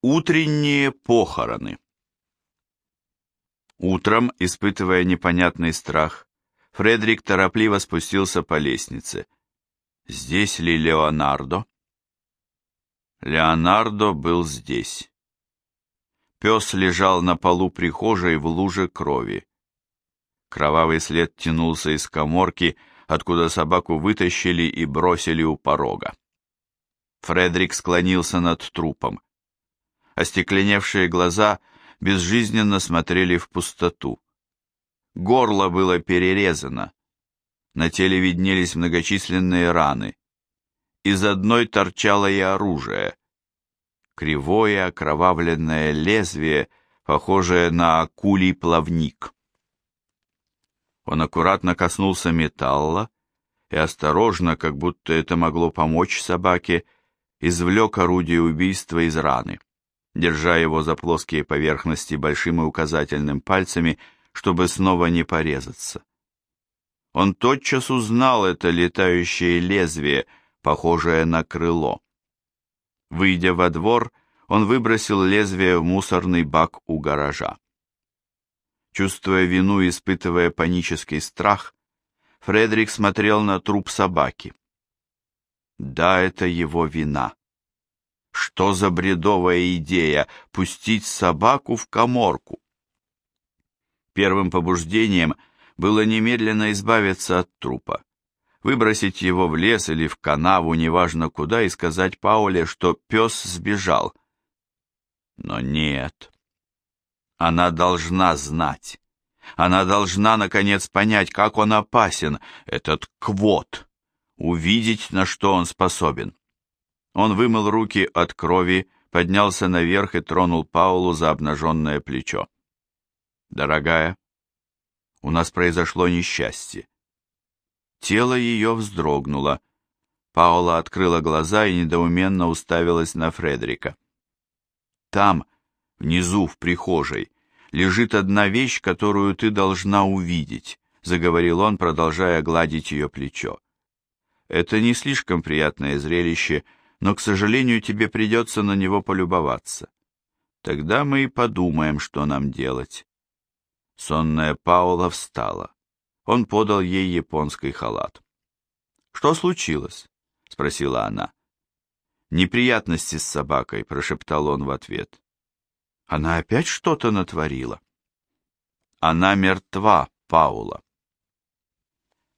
Утренние похороны. Утром, испытывая непонятный страх, Фредерик торопливо спустился по лестнице. Здесь ли Леонардо? Леонардо был здесь. Пес лежал на полу прихожей в луже крови. Кровавый след тянулся из коморки, откуда собаку вытащили и бросили у порога. Фредерик склонился над трупом. Остекленевшие глаза безжизненно смотрели в пустоту. Горло было перерезано. На теле виднелись многочисленные раны. Из одной торчало и оружие. Кривое окровавленное лезвие, похожее на акулий плавник. Он аккуратно коснулся металла и осторожно, как будто это могло помочь собаке, извлек орудие убийства из раны держа его за плоские поверхности большим и указательным пальцами, чтобы снова не порезаться. Он тотчас узнал это летающее лезвие, похожее на крыло. Выйдя во двор, он выбросил лезвие в мусорный бак у гаража. Чувствуя вину и испытывая панический страх, Фредерик смотрел на труп собаки. Да, это его вина. Что за бредовая идея пустить собаку в коморку? Первым побуждением было немедленно избавиться от трупа, выбросить его в лес или в канаву, неважно куда, и сказать Пауле, что пес сбежал. Но нет. Она должна знать. Она должна, наконец, понять, как он опасен, этот квот, увидеть, на что он способен. Он вымыл руки от крови, поднялся наверх и тронул Паулу за обнаженное плечо. «Дорогая, у нас произошло несчастье». Тело ее вздрогнуло. Паула открыла глаза и недоуменно уставилась на Фредерика. «Там, внизу, в прихожей, лежит одна вещь, которую ты должна увидеть», заговорил он, продолжая гладить ее плечо. «Это не слишком приятное зрелище, — но, к сожалению, тебе придется на него полюбоваться. Тогда мы и подумаем, что нам делать. Сонная Паула встала. Он подал ей японский халат. «Что случилось?» — спросила она. «Неприятности с собакой», — прошептал он в ответ. «Она опять что-то натворила?» «Она мертва, Паула».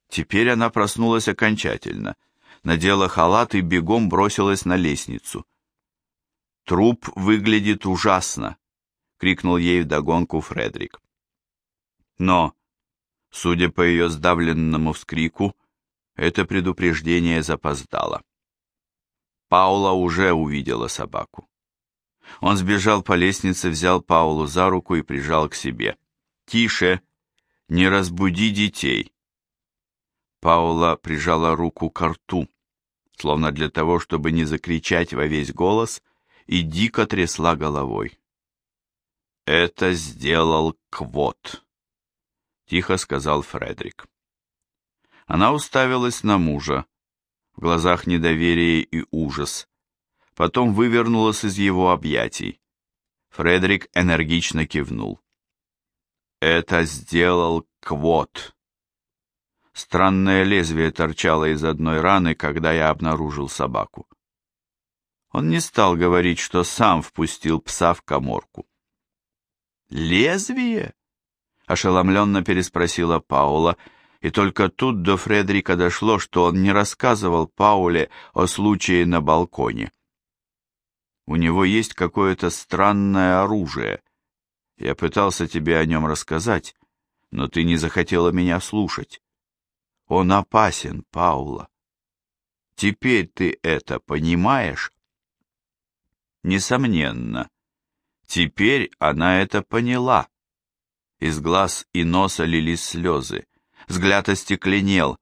Теперь она проснулась окончательно — надела халат и бегом бросилась на лестницу. «Труп выглядит ужасно!» — крикнул ей вдогонку Фредерик. Но, судя по ее сдавленному вскрику, это предупреждение запоздало. Паула уже увидела собаку. Он сбежал по лестнице, взял Паулу за руку и прижал к себе. «Тише! Не разбуди детей!» Паула прижала руку к рту, словно для того, чтобы не закричать во весь голос, и дико трясла головой. «Это сделал Квот», — тихо сказал Фредерик. Она уставилась на мужа, в глазах недоверие и ужас, потом вывернулась из его объятий. Фредерик энергично кивнул. «Это сделал Квот», Странное лезвие торчало из одной раны, когда я обнаружил собаку. Он не стал говорить, что сам впустил пса в коморку. «Лезвие?» — ошеломленно переспросила Паула, и только тут до Фредерика дошло, что он не рассказывал Пауле о случае на балконе. «У него есть какое-то странное оружие. Я пытался тебе о нем рассказать, но ты не захотела меня слушать. Он опасен, Паула. Теперь ты это понимаешь? Несомненно. Теперь она это поняла. Из глаз и носа лились слезы. Взгляд остекленел.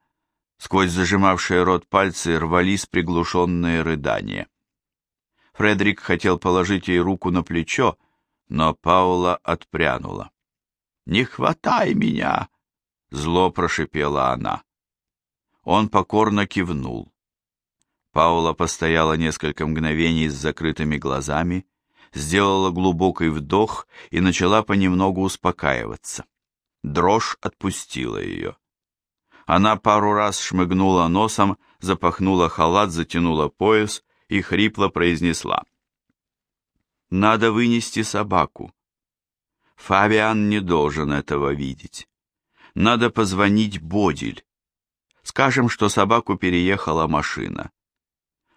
Сквозь зажимавшие рот пальцы рвались приглушенные рыдания. Фредерик хотел положить ей руку на плечо, но Паула отпрянула. «Не хватай меня!» — зло прошипела она. Он покорно кивнул. Паула постояла несколько мгновений с закрытыми глазами, сделала глубокий вдох и начала понемногу успокаиваться. Дрожь отпустила ее. Она пару раз шмыгнула носом, запахнула халат, затянула пояс и хрипло произнесла. «Надо вынести собаку. Фабиан не должен этого видеть. Надо позвонить Бодиль. Скажем, что собаку переехала машина.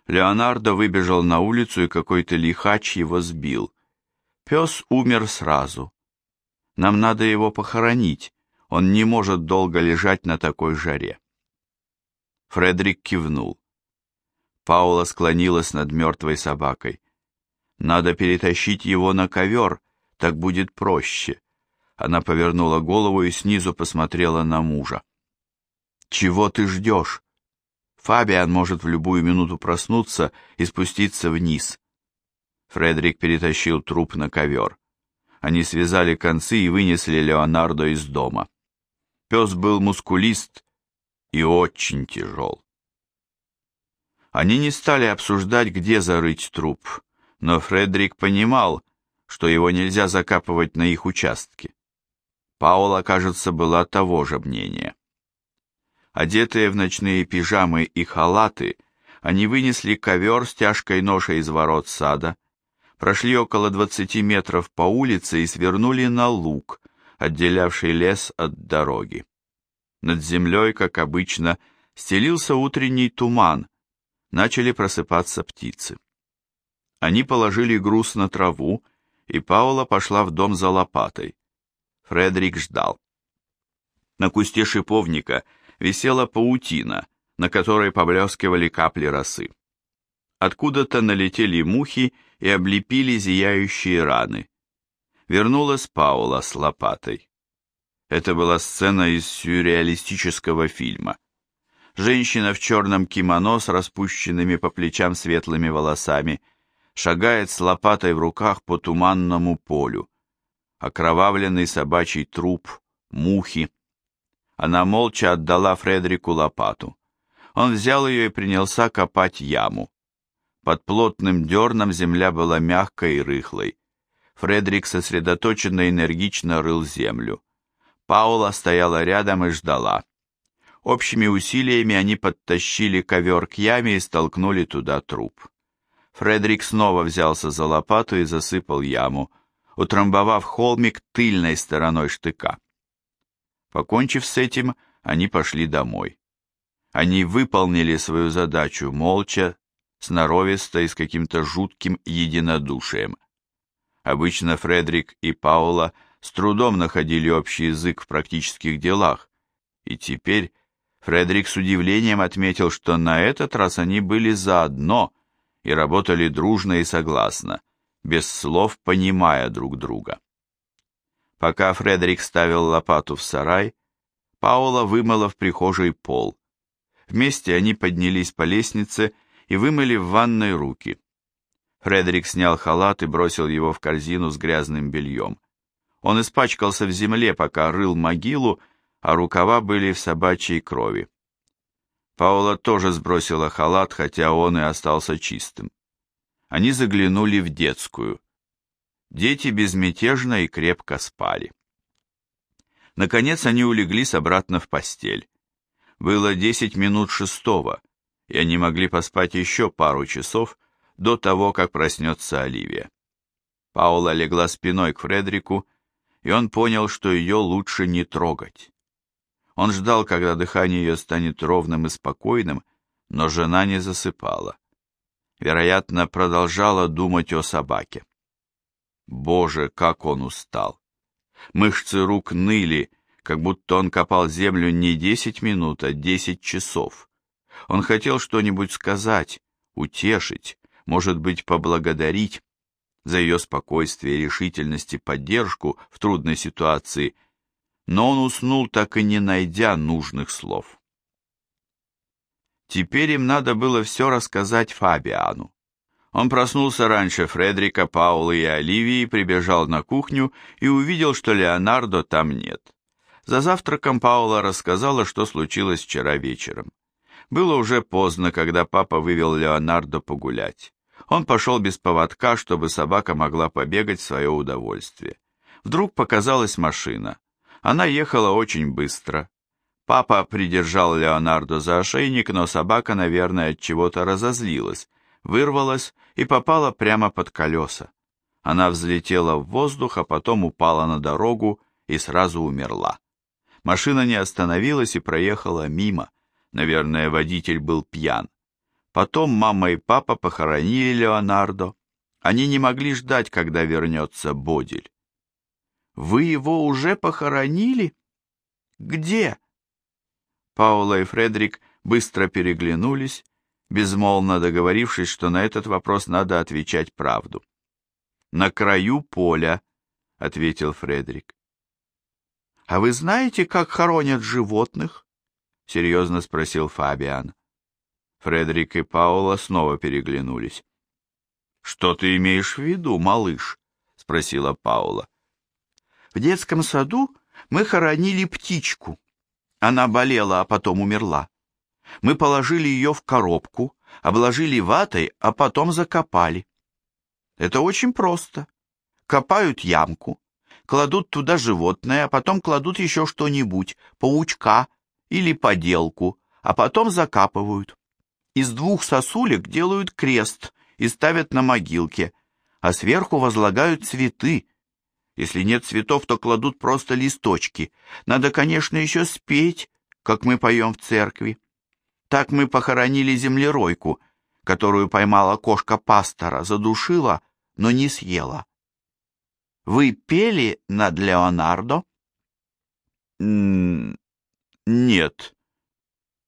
Леонардо выбежал на улицу, и какой-то лихач его сбил. Пес умер сразу. Нам надо его похоронить, он не может долго лежать на такой жаре. Фредерик кивнул. Паула склонилась над мертвой собакой. Надо перетащить его на ковер, так будет проще. Она повернула голову и снизу посмотрела на мужа. «Чего ты ждешь? Фабиан может в любую минуту проснуться и спуститься вниз». Фредерик перетащил труп на ковер. Они связали концы и вынесли Леонардо из дома. Пес был мускулист и очень тяжел. Они не стали обсуждать, где зарыть труп, но Фредерик понимал, что его нельзя закапывать на их участке. Паула, кажется, была того же мнения. Одетые в ночные пижамы и халаты, они вынесли ковер с тяжкой ношей из ворот сада, прошли около двадцати метров по улице и свернули на луг, отделявший лес от дороги. Над землей, как обычно, стелился утренний туман, начали просыпаться птицы. Они положили груз на траву, и Паула пошла в дом за лопатой. Фредерик ждал. На кусте шиповника висела паутина, на которой поблескивали капли росы. Откуда-то налетели мухи и облепили зияющие раны. Вернулась Паула с лопатой. Это была сцена из сюрреалистического фильма. Женщина в черном кимоно с распущенными по плечам светлыми волосами шагает с лопатой в руках по туманному полю окровавленный собачий труп, мухи. Она молча отдала Фредерику лопату. Он взял ее и принялся копать яму. Под плотным дерном земля была мягкой и рыхлой. Фредерик сосредоточенно и энергично рыл землю. Паула стояла рядом и ждала. Общими усилиями они подтащили ковер к яме и столкнули туда труп. Фредерик снова взялся за лопату и засыпал яму утрамбовав холмик тыльной стороной штыка. Покончив с этим, они пошли домой. Они выполнили свою задачу молча, сноровисто и с каким-то жутким единодушием. Обычно Фредерик и Паула с трудом находили общий язык в практических делах, и теперь Фредерик с удивлением отметил, что на этот раз они были заодно и работали дружно и согласно, без слов понимая друг друга. Пока Фредерик ставил лопату в сарай, Паула вымыла в прихожей пол. Вместе они поднялись по лестнице и вымыли в ванной руки. Фредерик снял халат и бросил его в корзину с грязным бельем. Он испачкался в земле, пока рыл могилу, а рукава были в собачьей крови. Паула тоже сбросила халат, хотя он и остался чистым они заглянули в детскую. Дети безмятежно и крепко спали. Наконец они улеглись обратно в постель. Было десять минут шестого, и они могли поспать еще пару часов до того, как проснется Оливия. Паула легла спиной к Фредерику, и он понял, что ее лучше не трогать. Он ждал, когда дыхание ее станет ровным и спокойным, но жена не засыпала вероятно, продолжала думать о собаке. Боже, как он устал! Мышцы рук ныли, как будто он копал землю не десять минут, а десять часов. Он хотел что-нибудь сказать, утешить, может быть, поблагодарить за ее спокойствие, решительность и поддержку в трудной ситуации, но он уснул, так и не найдя нужных слов. Теперь им надо было все рассказать Фабиану. Он проснулся раньше Фредрика, Паулы и Оливии, прибежал на кухню и увидел, что Леонардо там нет. За завтраком Паула рассказала, что случилось вчера вечером. Было уже поздно, когда папа вывел Леонардо погулять. Он пошел без поводка, чтобы собака могла побегать в свое удовольствие. Вдруг показалась машина. Она ехала очень быстро. Папа придержал Леонардо за ошейник, но собака, наверное, от чего-то разозлилась, вырвалась и попала прямо под колеса. Она взлетела в воздух, а потом упала на дорогу и сразу умерла. Машина не остановилась и проехала мимо. Наверное, водитель был пьян. Потом мама и папа похоронили Леонардо. Они не могли ждать, когда вернется Бодиль. «Вы его уже похоронили? Где?» Паула и Фредерик быстро переглянулись, безмолвно договорившись, что на этот вопрос надо отвечать правду. «На краю поля», — ответил Фредерик. «А вы знаете, как хоронят животных?» — серьезно спросил Фабиан. Фредерик и Паула снова переглянулись. «Что ты имеешь в виду, малыш?» — спросила Паула. «В детском саду мы хоронили птичку. Она болела, а потом умерла. Мы положили ее в коробку, обложили ватой, а потом закопали. Это очень просто. Копают ямку, кладут туда животное, а потом кладут еще что-нибудь, паучка или поделку, а потом закапывают. Из двух сосулек делают крест и ставят на могилке, а сверху возлагают цветы. Если нет цветов, то кладут просто листочки. Надо, конечно, еще спеть, как мы поем в церкви. Так мы похоронили землеройку, которую поймала кошка пастора, задушила, но не съела. Вы пели над Леонардо? Нет.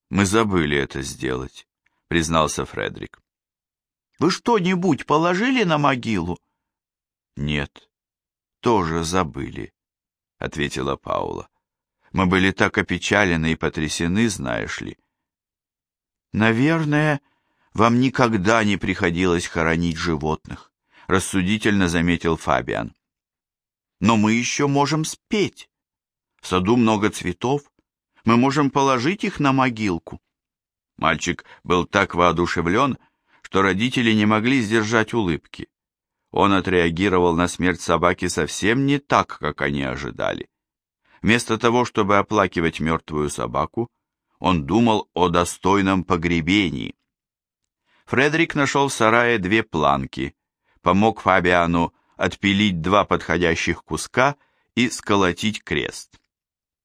Мы забыли это сделать, признался Фредерик. Вы что-нибудь положили на могилу? Нет, тоже забыли, ответила Паула. Мы были так опечалены и потрясены, знаешь ли. Наверное, вам никогда не приходилось хоронить животных, рассудительно заметил Фабиан но мы еще можем спеть. В саду много цветов, мы можем положить их на могилку. Мальчик был так воодушевлен, что родители не могли сдержать улыбки. Он отреагировал на смерть собаки совсем не так, как они ожидали. Вместо того, чтобы оплакивать мертвую собаку, он думал о достойном погребении. Фредерик нашел в сарае две планки, помог Фабиану отпилить два подходящих куска и сколотить крест.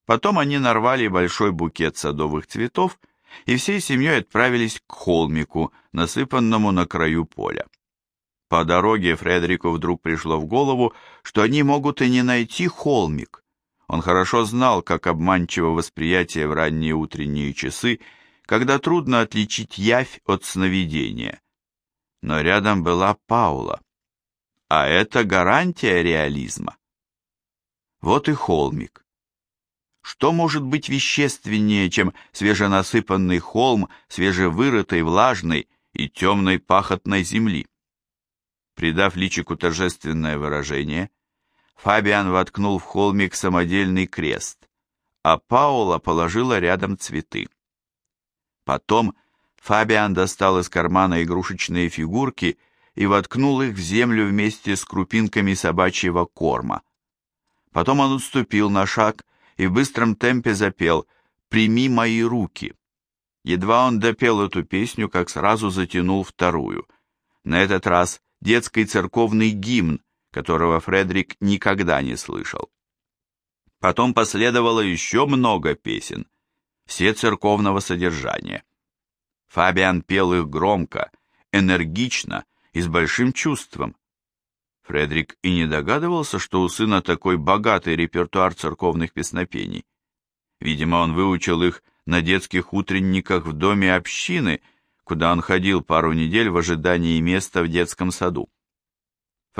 Потом они нарвали большой букет садовых цветов и всей семьей отправились к холмику, насыпанному на краю поля. По дороге Фредерику вдруг пришло в голову, что они могут и не найти холмик. Он хорошо знал, как обманчиво восприятие в ранние утренние часы, когда трудно отличить явь от сновидения. Но рядом была Паула. А это гарантия реализма. Вот и холмик. Что может быть вещественнее, чем свеженасыпанный холм свежевырытой, влажной и темной пахотной земли? Придав личику торжественное выражение, Фабиан воткнул в холмик самодельный крест, а Паула положила рядом цветы. Потом Фабиан достал из кармана игрушечные фигурки и воткнул их в землю вместе с крупинками собачьего корма. Потом он отступил на шаг и в быстром темпе запел «Прими мои руки». Едва он допел эту песню, как сразу затянул вторую. На этот раз детский церковный гимн, которого Фредерик никогда не слышал. Потом последовало еще много песен, все церковного содержания. Фабиан пел их громко, энергично и с большим чувством. Фредерик и не догадывался, что у сына такой богатый репертуар церковных песнопений. Видимо, он выучил их на детских утренниках в доме общины, куда он ходил пару недель в ожидании места в детском саду.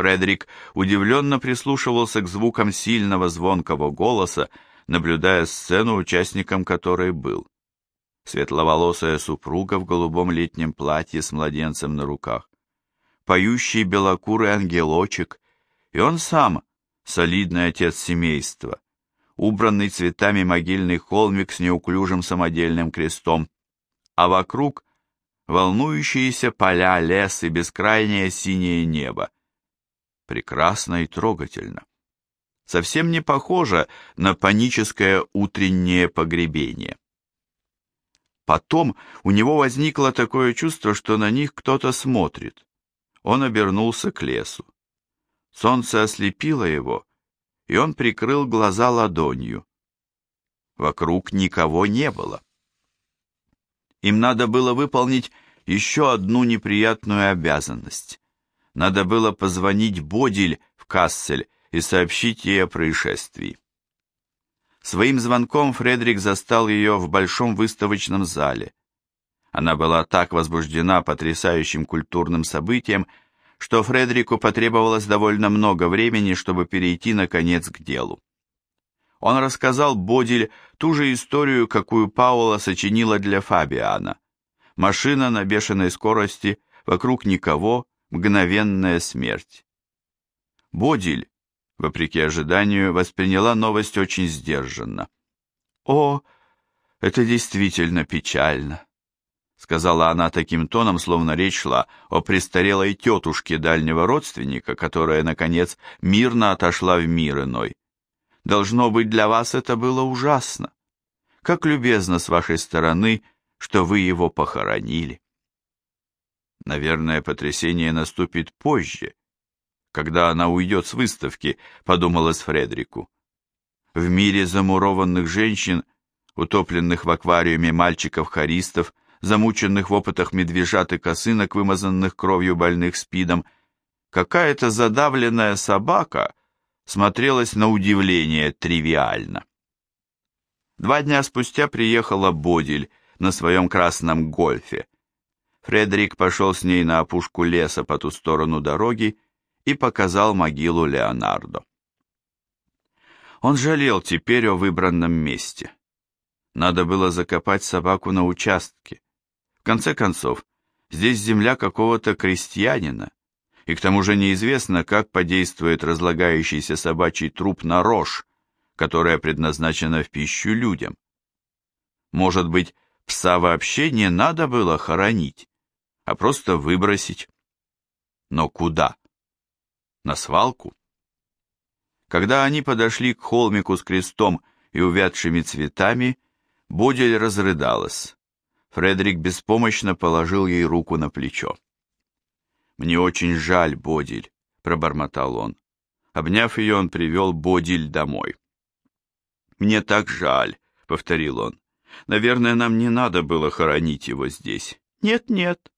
Фредерик удивленно прислушивался к звукам сильного звонкого голоса, наблюдая сцену, участником которой был. Светловолосая супруга в голубом летнем платье с младенцем на руках поющий белокурый ангелочек, и он сам, солидный отец семейства, убранный цветами могильный холмик с неуклюжим самодельным крестом, а вокруг волнующиеся поля, лес и бескрайнее синее небо. Прекрасно и трогательно. Совсем не похоже на паническое утреннее погребение. Потом у него возникло такое чувство, что на них кто-то смотрит. Он обернулся к лесу. Солнце ослепило его, и он прикрыл глаза ладонью. Вокруг никого не было. Им надо было выполнить еще одну неприятную обязанность. Надо было позвонить Бодиль в Кассель и сообщить ей о происшествии. Своим звонком Фредерик застал ее в большом выставочном зале. Она была так возбуждена потрясающим культурным событием, что Фредерику потребовалось довольно много времени, чтобы перейти, наконец, к делу. Он рассказал Бодиль ту же историю, какую Паула сочинила для Фабиана. Машина на бешеной скорости, вокруг никого, мгновенная смерть. Бодиль, вопреки ожиданию, восприняла новость очень сдержанно. «О, это действительно печально», — сказала она таким тоном, словно речь шла о престарелой тетушке дальнего родственника, которая, наконец, мирно отошла в мир иной. Должно быть, для вас это было ужасно. Как любезно с вашей стороны, что вы его похоронили. Наверное, потрясение наступит позже, когда она уйдет с выставки, подумалось Фредерику. В мире замурованных женщин, утопленных в аквариуме мальчиков-хористов, замученных в опытах медвежат и косынок, вымазанных кровью больных спидом, какая-то задавленная собака смотрелась на удивление тривиально. Два дня спустя приехала Бодиль на своем красном гольфе. Фредерик пошел с ней на опушку леса по ту сторону дороги и показал могилу Леонардо. Он жалел теперь о выбранном месте. Надо было закопать собаку на участке. В конце концов, здесь земля какого-то крестьянина, и к тому же неизвестно, как подействует разлагающийся собачий труп на рожь, которая предназначена в пищу людям. Может быть, пса вообще не надо было хоронить, а просто выбросить. Но куда? На свалку? Когда они подошли к холмику с крестом и увядшими цветами, Бодель разрыдалась. Фредерик беспомощно положил ей руку на плечо. «Мне очень жаль, Бодиль», — пробормотал он. Обняв ее, он привел Бодиль домой. «Мне так жаль», — повторил он. «Наверное, нам не надо было хоронить его здесь». «Нет-нет,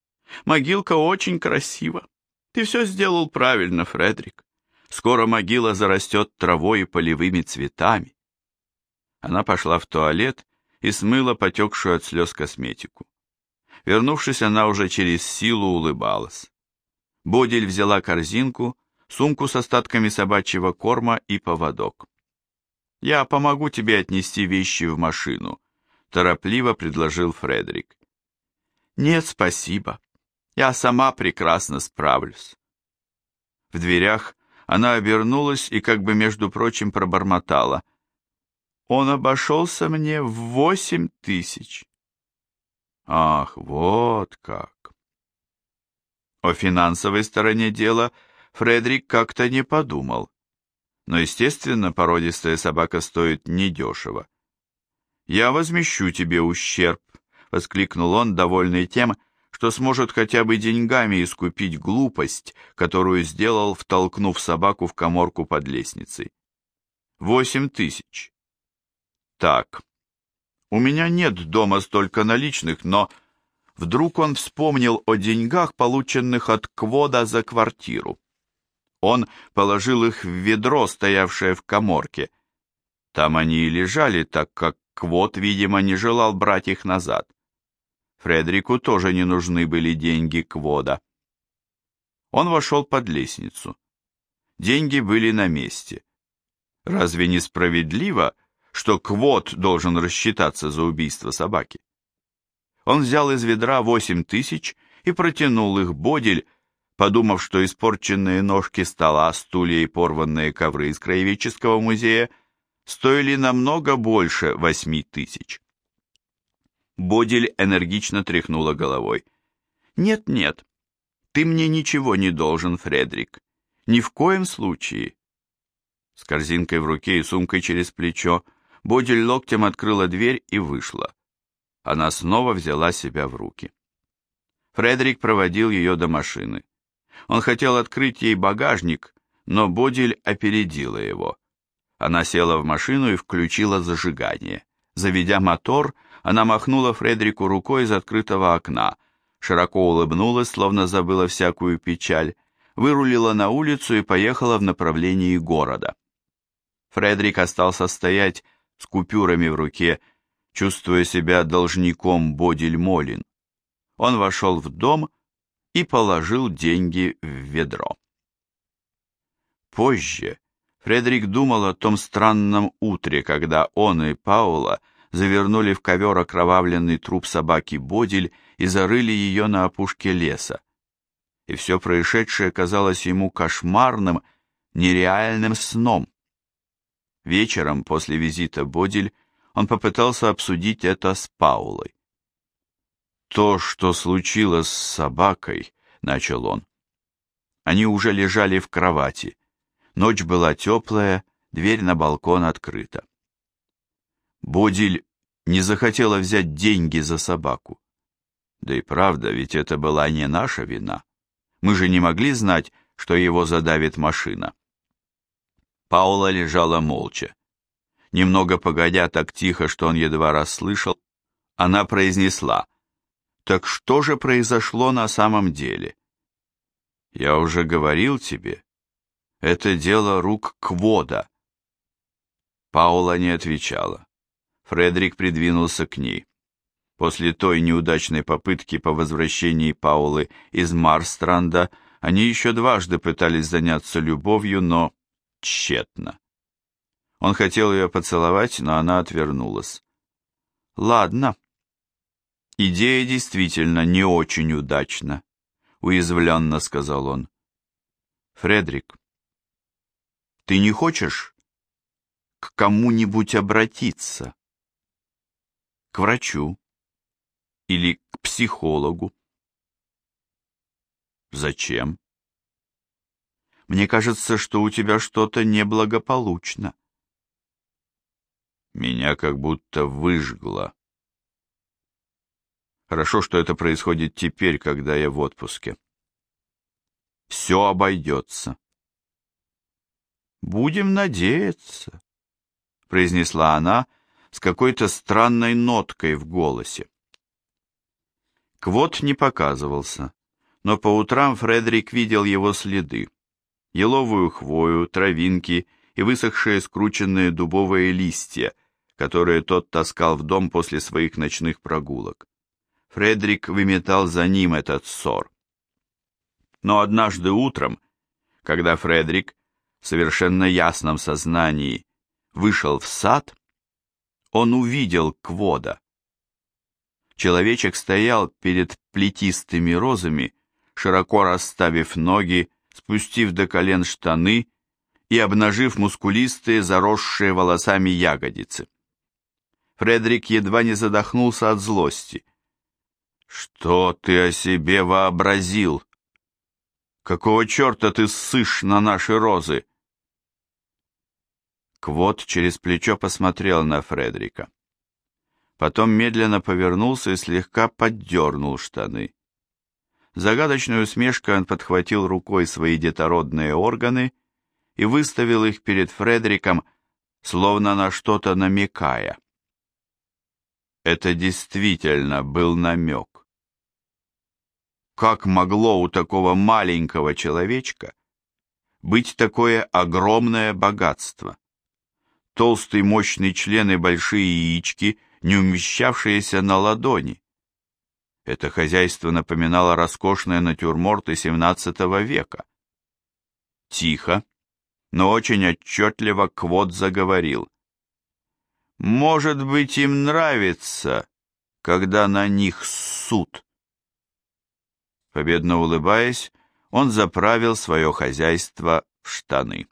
могилка очень красива. Ты все сделал правильно, Фредерик. Скоро могила зарастет травой и полевыми цветами». Она пошла в туалет и смыла потекшую от слез косметику. Вернувшись, она уже через силу улыбалась. Бодель взяла корзинку, сумку с остатками собачьего корма и поводок. «Я помогу тебе отнести вещи в машину», — торопливо предложил Фредерик. «Нет, спасибо. Я сама прекрасно справлюсь». В дверях она обернулась и как бы, между прочим, пробормотала. «Он обошелся мне в восемь тысяч». «Ах, вот как!» О финансовой стороне дела Фредерик как-то не подумал. Но, естественно, породистая собака стоит недешево. «Я возмещу тебе ущерб», — воскликнул он, довольный тем, что сможет хотя бы деньгами искупить глупость, которую сделал, втолкнув собаку в коморку под лестницей. «Восемь тысяч». «Так, у меня нет дома столько наличных, но Вдруг он вспомнил о деньгах, полученных от Квода за квартиру. Он положил их в ведро, стоявшее в коморке. Там они и лежали, так как Квод, видимо, не желал брать их назад. Фредерику тоже не нужны были деньги Квода. Он вошел под лестницу. Деньги были на месте. Разве не справедливо, что Квод должен рассчитаться за убийство собаки? Он взял из ведра восемь тысяч и протянул их Бодель, подумав, что испорченные ножки стола, стулья и порванные ковры из краеведческого музея стоили намного больше восьми тысяч. Бодель энергично тряхнула головой. «Нет-нет, ты мне ничего не должен, Фредрик. Ни в коем случае». С корзинкой в руке и сумкой через плечо Бодиль локтем открыла дверь и вышла. Она снова взяла себя в руки. Фредерик проводил ее до машины. Он хотел открыть ей багажник, но Бодиль опередила его. Она села в машину и включила зажигание. Заведя мотор, она махнула Фредерику рукой из открытого окна, широко улыбнулась, словно забыла всякую печаль, вырулила на улицу и поехала в направлении города. Фредерик остался стоять с купюрами в руке, чувствуя себя должником Бодиль Молин. Он вошел в дом и положил деньги в ведро. Позже Фредерик думал о том странном утре, когда он и Паула завернули в ковер окровавленный труп собаки Бодиль и зарыли ее на опушке леса. И все происшедшее казалось ему кошмарным, нереальным сном. Вечером после визита Бодиль он попытался обсудить это с Паулой. «То, что случилось с собакой», — начал он. Они уже лежали в кровати. Ночь была теплая, дверь на балкон открыта. Бодиль не захотела взять деньги за собаку. Да и правда, ведь это была не наша вина. Мы же не могли знать, что его задавит машина. Паула лежала молча. Немного погодя так тихо, что он едва расслышал, она произнесла, «Так что же произошло на самом деле?» «Я уже говорил тебе, это дело рук Квода». Паула не отвечала. Фредерик придвинулся к ней. После той неудачной попытки по возвращении Паулы из Марстранда они еще дважды пытались заняться любовью, но тщетно. Он хотел ее поцеловать, но она отвернулась. «Ладно. Идея действительно не очень удачна», — уязвленно сказал он. «Фредрик, ты не хочешь к кому-нибудь обратиться? К врачу или к психологу?» «Зачем?» Мне кажется, что у тебя что-то неблагополучно. Меня как будто выжгло. Хорошо, что это происходит теперь, когда я в отпуске. Все обойдется. Будем надеяться, произнесла она с какой-то странной ноткой в голосе. Квот не показывался, но по утрам Фредерик видел его следы еловую хвою, травинки и высохшие скрученные дубовые листья, которые тот таскал в дом после своих ночных прогулок. Фредерик выметал за ним этот ссор. Но однажды утром, когда Фредерик в совершенно ясном сознании вышел в сад, он увидел Квода. Человечек стоял перед плетистыми розами, широко расставив ноги спустив до колен штаны и обнажив мускулистые, заросшие волосами ягодицы. Фредерик едва не задохнулся от злости. «Что ты о себе вообразил? Какого черта ты ссышь на наши розы?» Квот через плечо посмотрел на Фредерика. Потом медленно повернулся и слегка поддернул штаны. Загадочной усмешкой он подхватил рукой свои детородные органы и выставил их перед Фредериком, словно на что-то намекая. Это действительно был намек. Как могло у такого маленького человечка быть такое огромное богатство? Толстый мощный член и большие яички, не умещавшиеся на ладони. Это хозяйство напоминало роскошные натюрморты XVII века. Тихо, но очень отчетливо Квот заговорил. «Может быть, им нравится, когда на них суд». Победно улыбаясь, он заправил свое хозяйство в штаны.